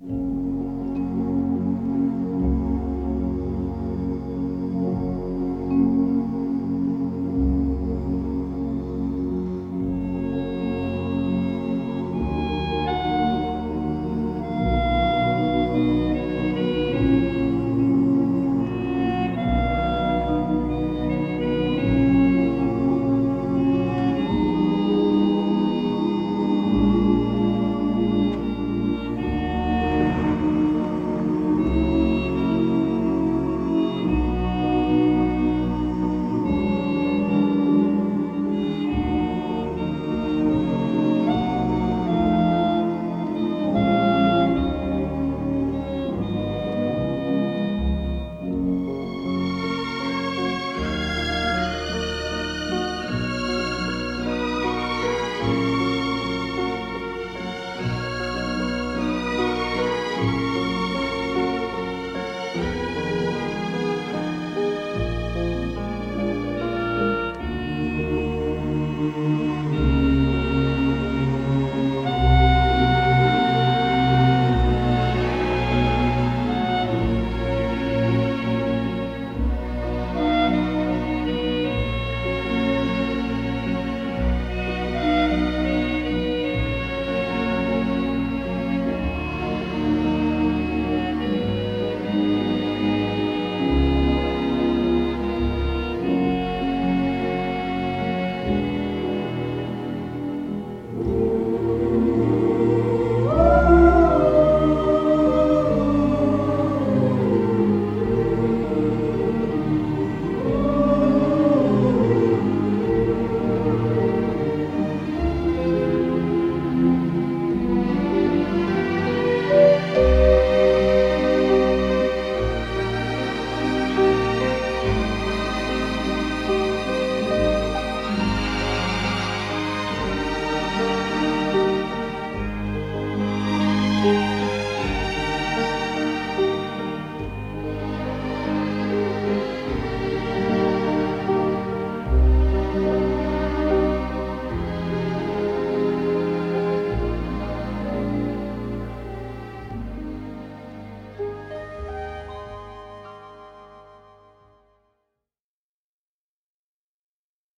you